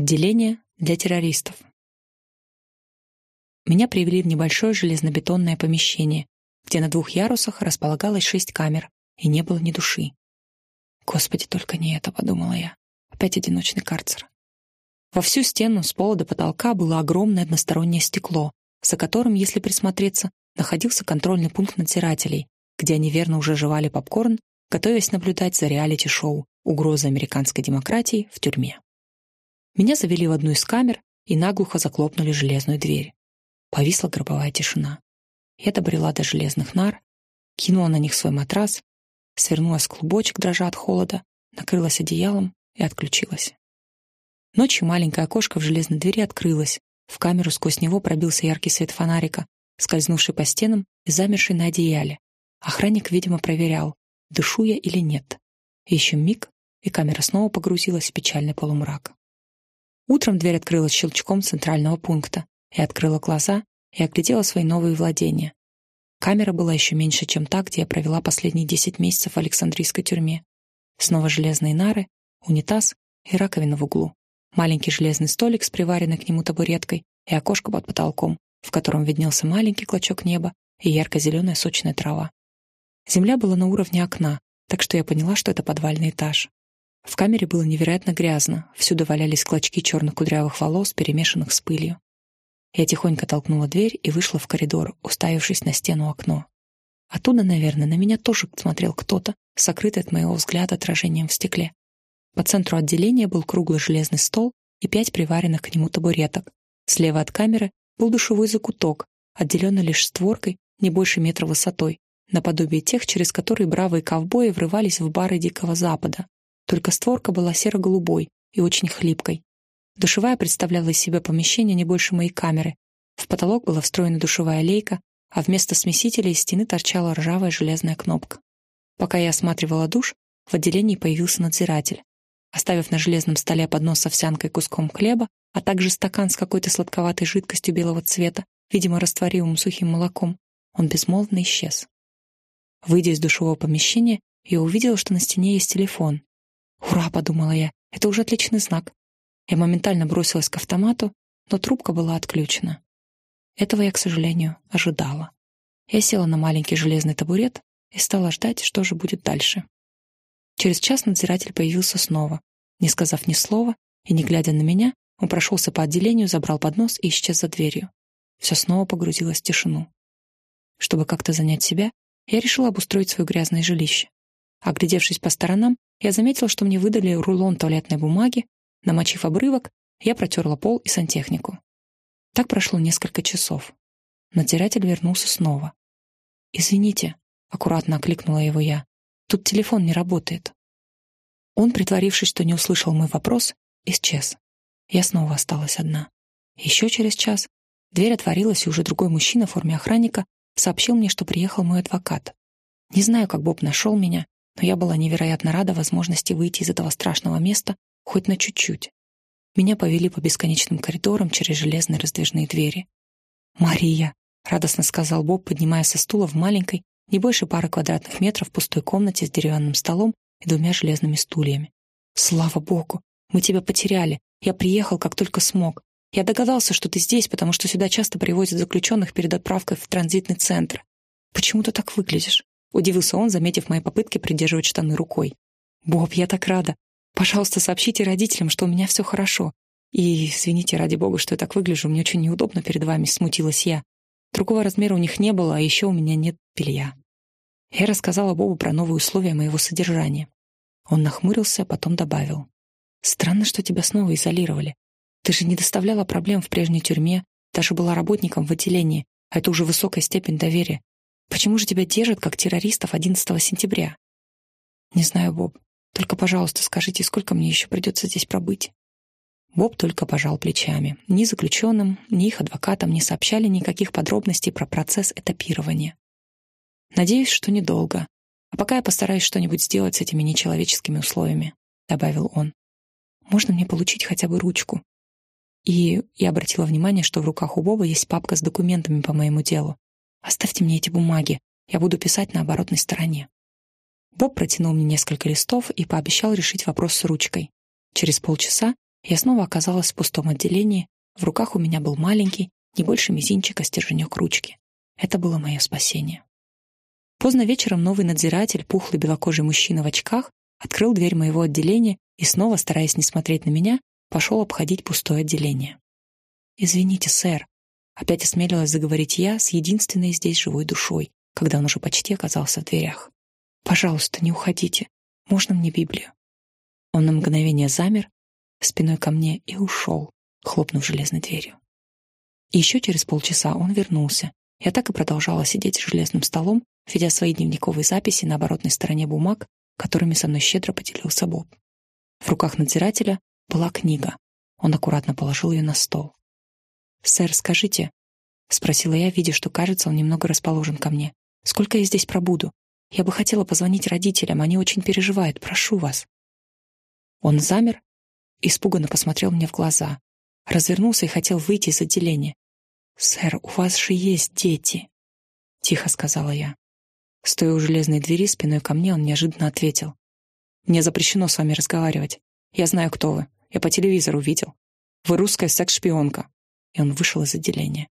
Отделение для террористов. Меня привели в небольшое железнобетонное помещение, где на двух ярусах располагалось шесть камер, и не было ни души. «Господи, только не это», — подумала я. Опять одиночный карцер. Во всю стену с пола до потолка было огромное одностороннее стекло, за которым, если присмотреться, находился контрольный пункт надзирателей, где они верно уже жевали попкорн, готовясь наблюдать за реалити-шоу «Угроза американской демократии в тюрьме». Меня завели в одну из камер и наглухо заклопнули железную дверь. Повисла гробовая тишина. Я добрела до железных нар, кинула на них свой матрас, свернулась клубочек, дрожа от холода, накрылась одеялом и отключилась. Ночью маленькое окошко в железной двери открылось. В камеру сквозь него пробился яркий свет фонарика, скользнувший по стенам и замерший на одеяле. Охранник, видимо, проверял, дышу я или нет. еще миг, и камера снова погрузилась в печальный полумрак. Утром дверь открылась щелчком центрального пункта. и открыла глаза и оглядела свои новые владения. Камера была еще меньше, чем та, где я провела последние десять месяцев в Александрийской тюрьме. Снова железные нары, унитаз и раковина в углу. Маленький железный столик с приваренной к нему табуреткой и окошко под потолком, в котором виднелся маленький клочок неба и ярко-зеленая сочная трава. Земля была на уровне окна, так что я поняла, что это подвальный этаж. В камере было невероятно грязно, всюду валялись клочки черных кудрявых волос, перемешанных с пылью. Я тихонько толкнула дверь и вышла в коридор, уставившись на стену окно. Оттуда, наверное, на меня тоже смотрел кто-то, сокрытый от моего взгляда отражением в стекле. По центру отделения был круглый железный стол и пять приваренных к нему табуреток. Слева от камеры был душевой закуток, отделенный лишь створкой, не больше метра высотой, наподобие тех, через которые бравые ковбои врывались в бары Дикого Запада. Только створка была серо-голубой и очень хлипкой. Душевая представляла из себя помещение не больше моей камеры. В потолок была встроена душевая лейка, а вместо смесителя из стены торчала ржавая железная кнопка. Пока я осматривала душ, в отделении появился надзиратель. Оставив на железном столе поднос с овсянкой куском хлеба, а также стакан с какой-то сладковатой жидкостью белого цвета, видимо, растворимым сухим молоком, он безмолвно исчез. Выйдя из душевого помещения, я увидела, что на стене есть телефон. «Ура!» — подумала я. «Это уже отличный знак». Я моментально бросилась к автомату, но трубка была отключена. Этого я, к сожалению, ожидала. Я села на маленький железный табурет и стала ждать, что же будет дальше. Через час надзиратель появился снова. Не сказав ни слова и не глядя на меня, он прошелся по отделению, забрал поднос и исчез за дверью. Все снова погрузилось в тишину. Чтобы как-то занять себя, я решила обустроить свое грязное жилище. Оглядевшись по сторонам, я заметила, что мне выдали рулон туалетной бумаги, намочив обрывок, я протерла пол и сантехнику. Так прошло несколько часов. Надзиратель вернулся снова. «Извините», — аккуратно окликнула его я, Тут телефон не работает. Он, притворившись, что не услышал мой вопрос, исчез. Я снова осталась одна. Еще через час дверь отворилась, и уже другой мужчина в форме охранника сообщил мне, что приехал мой адвокат. Не знаю, как Боб нашел меня, но я была невероятно рада возможности выйти из этого страшного места хоть на чуть-чуть. Меня повели по бесконечным коридорам через железные раздвижные двери. «Мария!» — радостно сказал Боб, поднимая со стула в маленькой, не больше пары квадратных метров пустой комнате с деревянным столом и двумя железными стульями. «Слава богу! Мы тебя потеряли. Я приехал, как только смог. Я догадался, что ты здесь, потому что сюда часто привозят заключенных перед отправкой в транзитный центр. Почему ты так выглядишь?» Удивился он, заметив мои попытки придерживать штаны рукой. «Боб, я так рада. Пожалуйста, сообщите родителям, что у меня все хорошо. И извините, ради бога, что я так выгляжу, мне очень неудобно перед вами, смутилась я. Другого размера у них не было, а еще у меня нет белья. Я рассказала Бобу про новые условия моего содержания. Он нахмурился, а потом добавил. «Странно, что тебя снова изолировали. Ты же не доставляла проблем в прежней тюрьме, даже была работником в отделении, а это уже высокая степень доверия. Почему же тебя держат как террористов 11 сентября?» «Не знаю, Боб. Только, пожалуйста, скажите, сколько мне еще придется здесь пробыть?» Боб только пожал плечами. Ни заключенным, ни их адвокатам не сообщали никаких подробностей про процесс этапирования. «Надеюсь, что недолго. А пока я постараюсь что-нибудь сделать с этими нечеловеческими условиями», — добавил он. «Можно мне получить хотя бы ручку?» И я обратила внимание, что в руках у Боба есть папка с документами по моему делу. «Оставьте мне эти бумаги. Я буду писать на оборотной стороне». Боб протянул мне несколько листов и пообещал решить вопрос с ручкой. Через полчаса Я снова оказалась в пустом отделении, в руках у меня был маленький, не больше мизинчика, стерженек ручки. Это было мое спасение. Поздно вечером новый надзиратель, пухлый белокожий мужчина в очках, открыл дверь моего отделения и снова, стараясь не смотреть на меня, пошел обходить пустое отделение. «Извините, сэр», — опять осмелилась заговорить я с единственной здесь живой душой, когда он уже почти оказался в дверях. «Пожалуйста, не уходите. Можно мне Библию?» Он на мгновение замер, спиной ко мне, и ушел, хлопнув железной дверью. Еще через полчаса он вернулся. Я так и продолжала сидеть за железным столом, ведя свои дневниковые записи на оборотной стороне бумаг, которыми со мной щедро поделился Боб. В руках надзирателя была книга. Он аккуратно положил ее на стол. «Сэр, скажите...» — спросила я, видя, что, кажется, он немного расположен ко мне. «Сколько я здесь пробуду? Я бы хотела позвонить родителям, они очень переживают, прошу вас». Он замер, испуганно посмотрел мне в глаза, развернулся и хотел выйти из отделения. «Сэр, у вас же есть дети!» — тихо сказала я. Стоя у железной двери спиной ко мне, он неожиданно ответил. «Мне запрещено с вами разговаривать. Я знаю, кто вы. Я по телевизору видел. Вы русская секс-шпионка». И он вышел из отделения.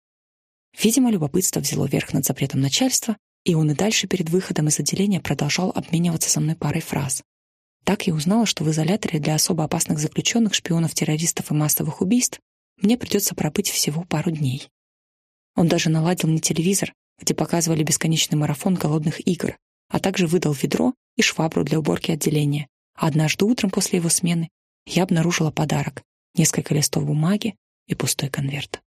Видимо, любопытство взяло верх над запретом начальства, и он и дальше перед выходом из отделения продолжал обмениваться со мной парой фраз. Так я узнала, что в изоляторе для особо опасных заключенных, шпионов, террористов и массовых убийств мне придется пробыть всего пару дней. Он даже наладил мне телевизор, где показывали бесконечный марафон голодных игр, а также выдал ведро и швабру для уборки отделения. Однажды утром после его смены я обнаружила подарок — несколько листов бумаги и пустой конверт.